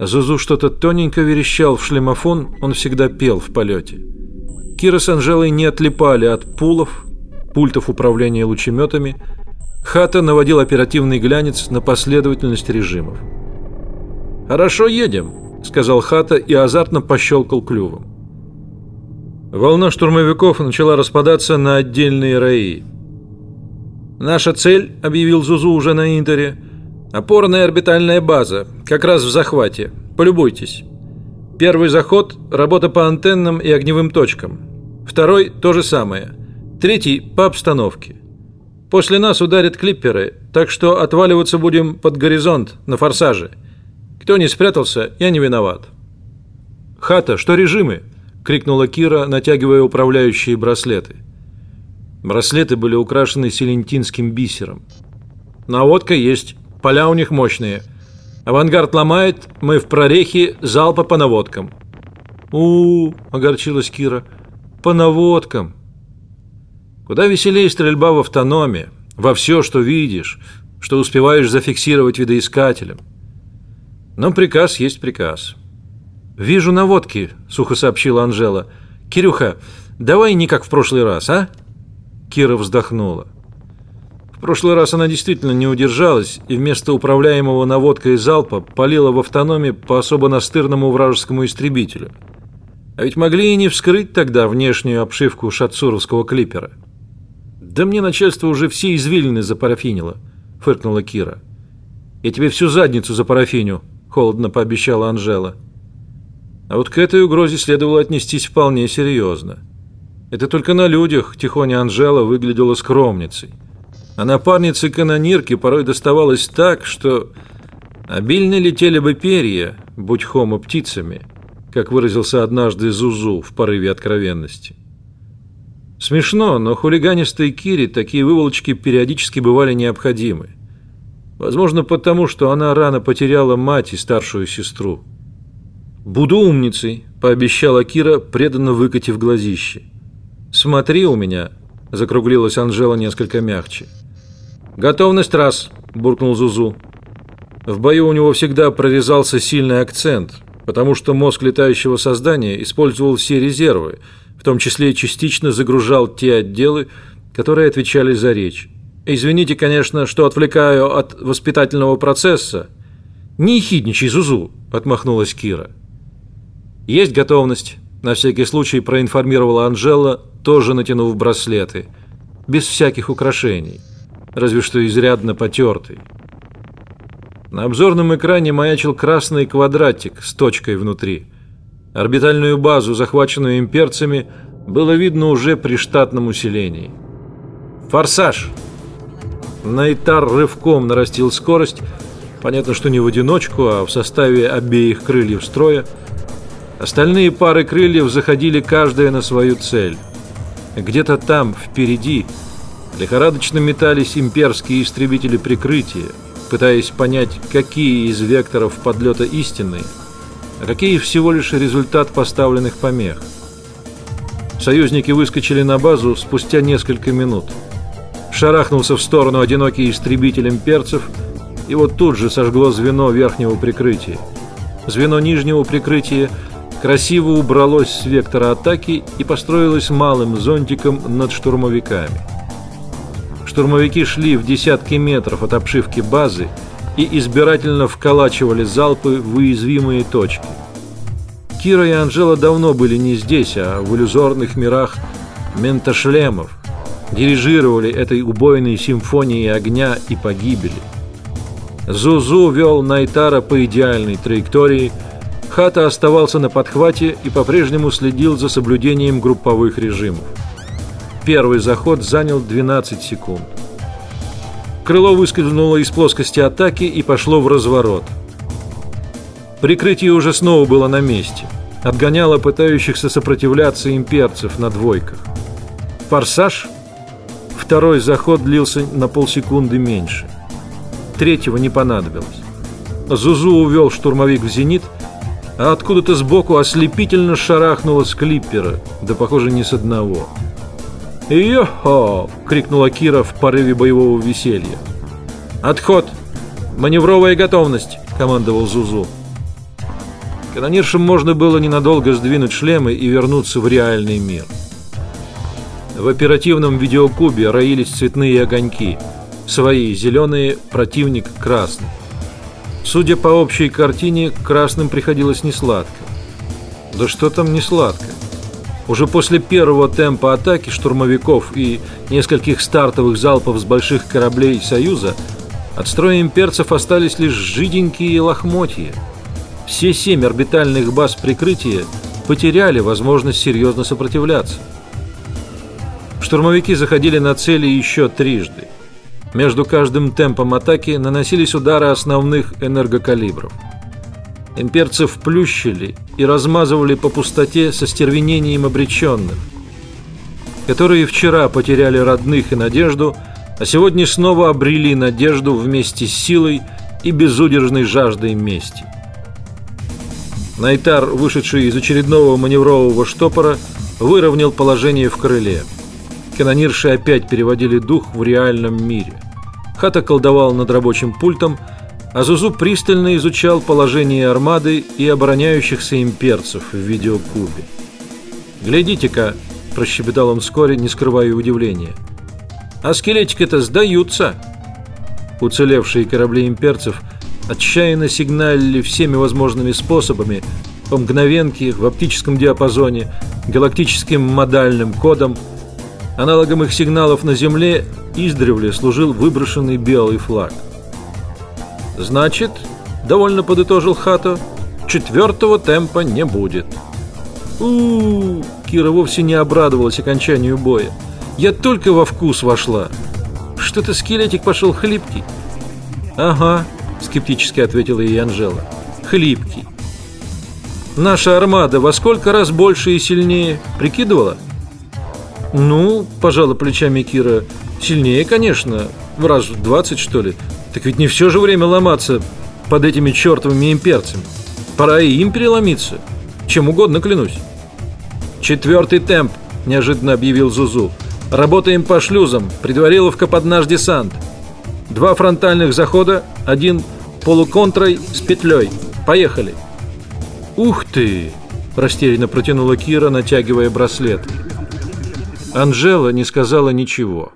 Зузу что-то тоненько верещал в шлемофон, он всегда пел в полете. Кира с Анжелой не отлипали от пулов, пультов управления лучеметами. Хата наводил оперативный глянец на последовательность режимов. «Хорошо едем», — сказал Хата и азартно пощелкал клювом. Волна штурмовиков начала распадаться на отдельные раи. «Наша цель», — объявил Зузу уже на Интере, — Опорная орбитальная база, как раз в захвате. Полюбуйтесь. Первый заход – работа по антеннам и огневым точкам. Второй – то же самое. Третий – по обстановке. После нас ударят клипперы, так что отваливаться будем под горизонт, на форсаже. Кто не спрятался, я не виноват. «Хата, что режимы?» – крикнула Кира, натягивая управляющие браслеты. Браслеты были украшены селентинским бисером. «Наводка есть». Поля у них мощные. Авангард ломает, мы в прорехе, залпа по наводкам. У, -у, -у огорчилась Кира. По наводкам. Куда веселее стрельба в автономе, во все, что видишь, что успеваешь зафиксировать видоискателем. Но приказ есть приказ. Вижу наводки, сухо сообщила Анжела. Кирюха, давай не как в прошлый раз, а? Кира вздохнула прошлый раз она действительно не удержалась и вместо управляемого наводкой залпа полила в автономе по особо настырному вражескому истребителю. А ведь могли и не вскрыть тогда внешнюю обшивку шатсуровского клипера. «Да мне начальство уже все извилины запарафинило», — фыркнула Кира. «Я тебе всю задницу запарафиню», — холодно пообещала Анжела. А вот к этой угрозе следовало отнестись вполне серьезно. Это только на людях тихоня Анжела выглядела скромницей. А напарнице канонирки порой доставалось так, что обильно летели бы перья, будь хомо птицами, как выразился однажды Зузу в порыве откровенности. Смешно, но хулиганистой Кире такие выволочки периодически бывали необходимы. Возможно, потому что она рано потеряла мать и старшую сестру. «Буду умницей», — пообещала Кира, преданно выкатив глазище. «Смотри у меня», — закруглилась Анжела несколько мягче. «Готовность раз», – буркнул Зузу. В бою у него всегда прорезался сильный акцент, потому что мозг летающего создания использовал все резервы, в том числе частично загружал те отделы, которые отвечали за речь. Извините, конечно, что отвлекаю от воспитательного процесса. Не хидничай, Зузу, отмахнулась Кира. Есть готовность, на всякий случай проинформировала Анжела, тоже натянув браслеты, без всяких украшений разве что изрядно потертый. На обзорном экране маячил красный квадратик с точкой внутри. Орбитальную базу, захваченную имперцами, было видно уже при штатном усилении. Форсаж. Найтар рывком нарастил скорость, понятно, что не в одиночку, а в составе обеих крыльев строя. Остальные пары крыльев заходили каждая на свою цель. Где-то там, впереди, Лихорадочно метались имперские истребители прикрытия, пытаясь понять, какие из векторов подлета истинные, а какие всего лишь результат поставленных помех. Союзники выскочили на базу спустя несколько минут. Шарахнулся в сторону одинокий истребитель имперцев, и вот тут же сожгло звено верхнего прикрытия. Звено нижнего прикрытия красиво убралось с вектора атаки и построилось малым зонтиком над штурмовиками. Штурмовики шли в десятки метров от обшивки базы и избирательно вколачивали залпы в уязвимые точки. Кира и Анжела давно были не здесь, а в иллюзорных мирах ментошлемов, дирижировали этой убойной симфонией огня и погибели. Зузу вел Найтара по идеальной траектории, Хата оставался на подхвате и по-прежнему следил за соблюдением групповых режимов. Первый заход занял 12 секунд. Крыло выскользнуло из плоскости атаки и пошло в разворот. Прикрытие уже снова было на месте. Отгоняло пытающихся сопротивляться имперцев на двойках. Форсаж. Второй заход длился на полсекунды меньше. Третьего не понадобилось. Зузу увел штурмовик в зенит, а откуда-то сбоку ослепительно шарахнуло с клиппера, да, похоже, не с одного. «Йо-хо!» — крикнула Кира в порыве боевого веселья. «Отход! Маневровая готовность!» — командовал Зузу. Канониршам можно было ненадолго сдвинуть шлемы и вернуться в реальный мир. В оперативном видеокубе роились цветные огоньки. Свои зеленые, противник красный. Судя по общей картине, красным приходилось несладко. Да что там несладко? Уже после первого темпа атаки штурмовиков и нескольких стартовых залпов с больших кораблей Союза от строя имперцев остались лишь жиденькие лохмотья. Все семь орбитальных баз прикрытия потеряли возможность серьезно сопротивляться. Штурмовики заходили на цели еще трижды. Между каждым темпом атаки наносились удары основных энергокалибров. Имперцев плющили и размазывали по пустоте со стервенением обреченных, которые вчера потеряли родных и надежду, а сегодня снова обрели надежду вместе с силой и безудержной жаждой мести. Найтар, вышедший из очередного маневрового штопора, выровнял положение в крыле. Канонирши опять переводили дух в реальном мире. Хата колдовал над рабочим пультом, а Зузу пристально изучал положение армады и обороняющихся имперцев в видеокубе. «Глядите-ка», – прощебетал он вскоре, не скрывая удивления. «А скелетики-то сдаются!» Уцелевшие корабли имперцев отчаянно сигналили всеми возможными способами по мгновенке, в оптическом диапазоне, галактическим модальным кодом. Аналогом их сигналов на Земле издревле служил выброшенный белый флаг. Значит, довольно подытожил Хато, четвертого темпа не будет. У, -у, -у Кира вовсе не обрадовалась окончанию боя. Я только во вкус вошла. Что-то скелетик пошел хлипкий. Ага, скептически ответила ей Анжела. Хлипкий. Наша армада во сколько раз больше и сильнее? Прикидывала? Ну, пожала плечами Кира. Сильнее, конечно, в раз в двадцать что ли. Так ведь не все же время ломаться под этими чертовыми имперцами. Пора и им переломиться. Чем угодно клянусь. Четвертый темп, неожиданно объявил Зузу. Работаем по шлюзам. Предвариловка под наш десант. Два фронтальных захода, один полуконтрой с петлей. Поехали. Ух ты! Растерянно протянула Кира, натягивая браслет. Анжела не сказала ничего.